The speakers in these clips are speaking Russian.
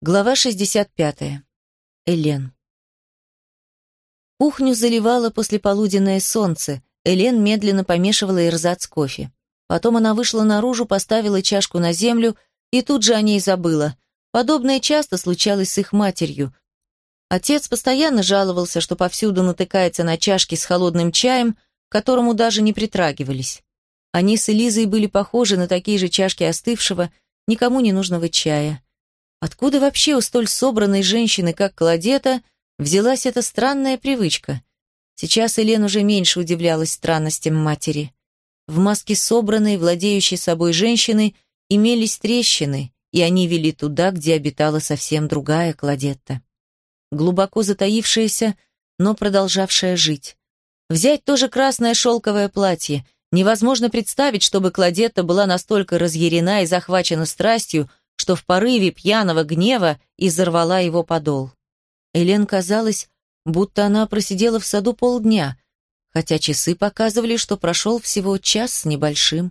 Глава 65. Элен. Кухню заливало послеполуденное солнце. Элен медленно помешивала ирзац кофе. Потом она вышла наружу, поставила чашку на землю и тут же о ней забыла. Подобное часто случалось с их матерью. Отец постоянно жаловался, что повсюду натыкается на чашки с холодным чаем, к которому даже не притрагивались. Они с Элизой были похожи на такие же чашки остывшего, никому не нужного чая. Откуда вообще у столь собранной женщины, как Кладета, взялась эта странная привычка? Сейчас Елен уже меньше удивлялась странностям матери. В маске собранной, владеющей собой женщины, имелись трещины, и они вели туда, где обитала совсем другая Кладетта. Глубоко затаившаяся, но продолжавшая жить. Взять тоже красное шелковое платье. Невозможно представить, чтобы Кладетта была настолько разъярена и захвачена страстью, что в порыве пьяного гнева изорвала его подол. Элен казалось, будто она просидела в саду полдня, хотя часы показывали, что прошел всего час с небольшим.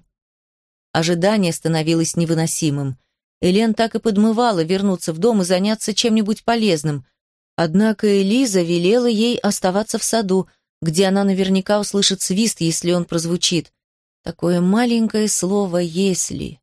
Ожидание становилось невыносимым. Элен так и подмывала вернуться в дом и заняться чем-нибудь полезным. Однако Элиза велела ей оставаться в саду, где она наверняка услышит свист, если он прозвучит. Такое маленькое слово «если».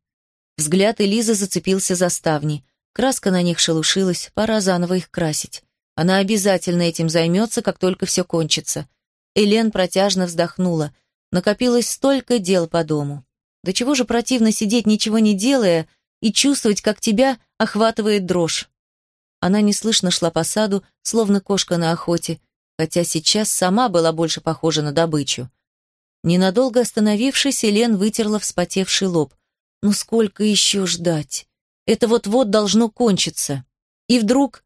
Взгляд Элизы зацепился за ставни. Краска на них шелушилась, пора заново их красить. Она обязательно этим займется, как только все кончится. Элен протяжно вздохнула. Накопилось столько дел по дому. Да чего же противно сидеть, ничего не делая, и чувствовать, как тебя охватывает дрожь. Она неслышно шла по саду, словно кошка на охоте, хотя сейчас сама была больше похожа на добычу. Ненадолго остановившись, Элен вытерла вспотевший лоб – ну сколько еще ждать? Это вот-вот должно кончиться. И вдруг...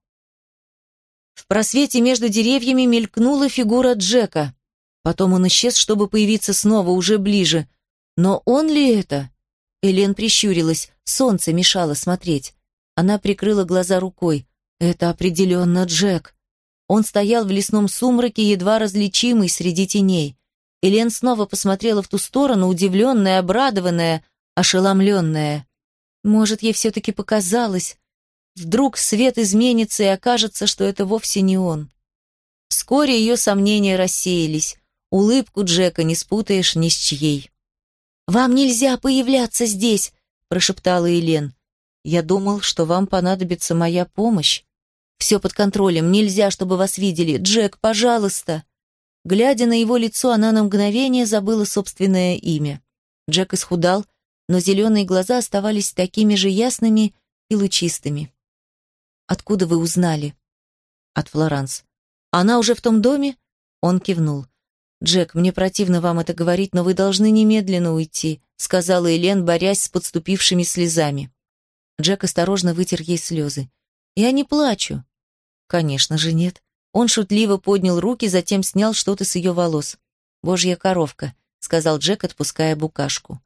В просвете между деревьями мелькнула фигура Джека. Потом он исчез, чтобы появиться снова, уже ближе. Но он ли это? Элен прищурилась, солнце мешало смотреть. Она прикрыла глаза рукой. Это определенно Джек. Он стоял в лесном сумраке, едва различимый среди теней. Элен снова посмотрела в ту сторону, удивленная, обрадованная, ошеломленная. Может, ей все-таки показалось. Вдруг свет изменится и окажется, что это вовсе не он. Вскоре ее сомнения рассеялись. Улыбку Джека не спутаешь ни с чьей. «Вам нельзя появляться здесь», – прошептала Елен. «Я думал, что вам понадобится моя помощь. Все под контролем, нельзя, чтобы вас видели. Джек, пожалуйста». Глядя на его лицо, она на мгновение забыла собственное имя. Джек исхудал, но зеленые глаза оставались такими же ясными и лучистыми. «Откуда вы узнали?» «От Флоранс». «Она уже в том доме?» Он кивнул. «Джек, мне противно вам это говорить, но вы должны немедленно уйти», сказала Элен, борясь с подступившими слезами. Джек осторожно вытер ей слезы. «Я не плачу». «Конечно же нет». Он шутливо поднял руки, затем снял что-то с ее волос. «Божья коровка», — сказал Джек, отпуская букашку.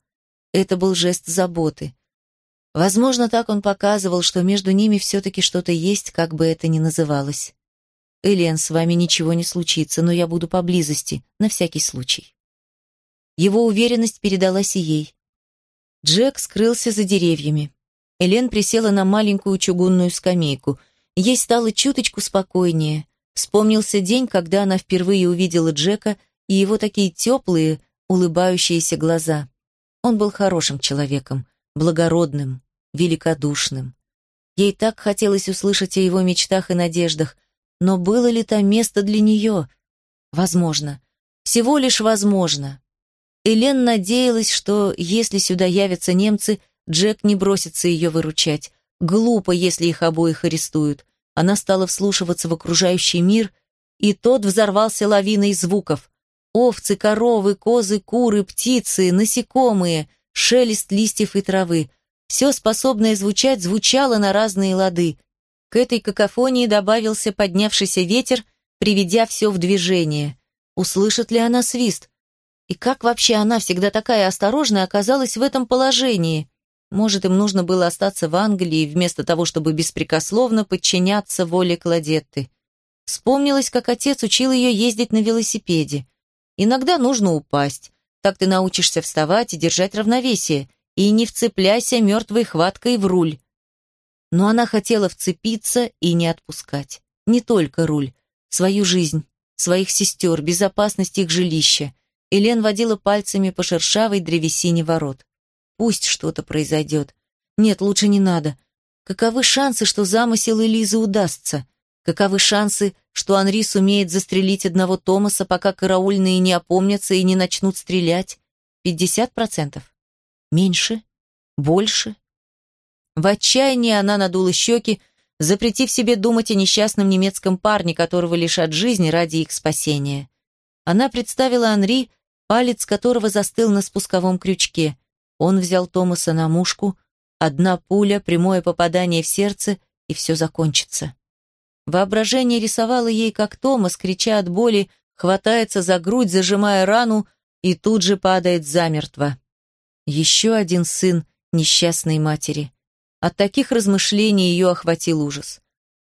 Это был жест заботы. Возможно, так он показывал, что между ними все-таки что-то есть, как бы это ни называлось. «Элен, с вами ничего не случится, но я буду поблизости, на всякий случай». Его уверенность передалась и ей. Джек скрылся за деревьями. Элен присела на маленькую чугунную скамейку. Ей стало чуточку спокойнее. Вспомнился день, когда она впервые увидела Джека и его такие теплые, улыбающиеся глаза. Он был хорошим человеком, благородным, великодушным. Ей так хотелось услышать о его мечтах и надеждах, но было ли там место для нее? Возможно. Всего лишь возможно. Элен надеялась, что если сюда явятся немцы, Джек не бросится ее выручать. Глупо, если их обоих арестуют. Она стала вслушиваться в окружающий мир, и тот взорвался лавиной звуков. Овцы, коровы, козы, куры, птицы, насекомые, шелест листьев и травы. Все способное звучать звучало на разные лады. К этой какофонии добавился поднявшийся ветер, приведя все в движение. Услышит ли она свист? И как вообще она, всегда такая осторожная, оказалась в этом положении? Может, им нужно было остаться в Англии, вместо того, чтобы беспрекословно подчиняться воле Кладетты. Вспомнилось, как отец учил ее ездить на велосипеде. Иногда нужно упасть. Так ты научишься вставать и держать равновесие. И не вцепляйся мертвой хваткой в руль. но она хотела вцепиться и не отпускать. Не только руль, свою жизнь, своих сестер, безопасность их жилища. Элен водила пальцами по шершавой древесине ворот. Пусть что-то произойдет. Нет, лучше не надо. Каковы шансы, что замысел Элизы удастся? Каковы шансы, что Анри сумеет застрелить одного Томаса, пока караульные не опомнятся и не начнут стрелять? Пятьдесят процентов? Меньше? Больше? В отчаянии она надула щеки, запретив себе думать о несчастном немецком парне, которого лишат жизни ради их спасения. Она представила Анри, палец которого застыл на спусковом крючке. Он взял Томаса на мушку, Одна пуля, прямое попадание в сердце, и все закончится. Воображение рисовало ей, как Томас, крича от боли, хватается за грудь, зажимая рану, и тут же падает замертво. Еще один сын несчастной матери. От таких размышлений ее охватил ужас.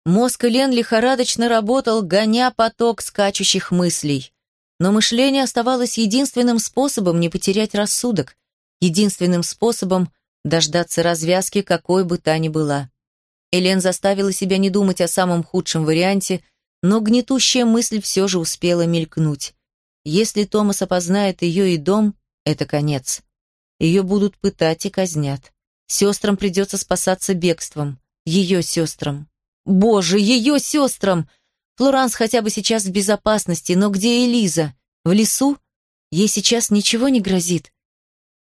Мозг Лен лихорадочно работал, гоня поток скачущих мыслей. Но мышление оставалось единственным способом не потерять рассудок, единственным способом дождаться развязки, какой бы та ни была. Элен заставила себя не думать о самом худшем варианте, но гнетущая мысль все же успела мелькнуть. Если Томас опознает ее и дом, это конец. Ее будут пытать и казнят. Сестрам придется спасаться бегством. Ее сестрам. Боже, ее сестрам! Флоранс хотя бы сейчас в безопасности, но где Элиза? В лесу? Ей сейчас ничего не грозит.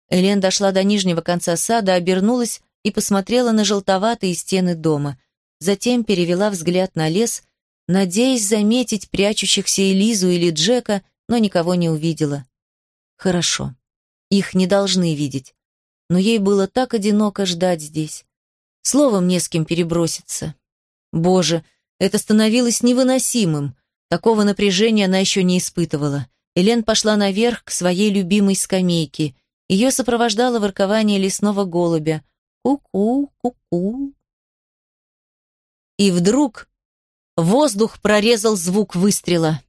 Элен дошла до нижнего конца сада, обернулась и посмотрела на желтоватые стены дома. Затем перевела взгляд на лес, надеясь заметить прячущихся Элизу или Джека, но никого не увидела. Хорошо. Их не должны видеть. Но ей было так одиноко ждать здесь. Словом, не с кем переброситься. Боже, это становилось невыносимым. Такого напряжения она еще не испытывала. Элен пошла наверх к своей любимой скамейке – ее сопровождало воркование лесного голубя. Ку-ку, ку-ку. И вдруг воздух прорезал звук выстрела.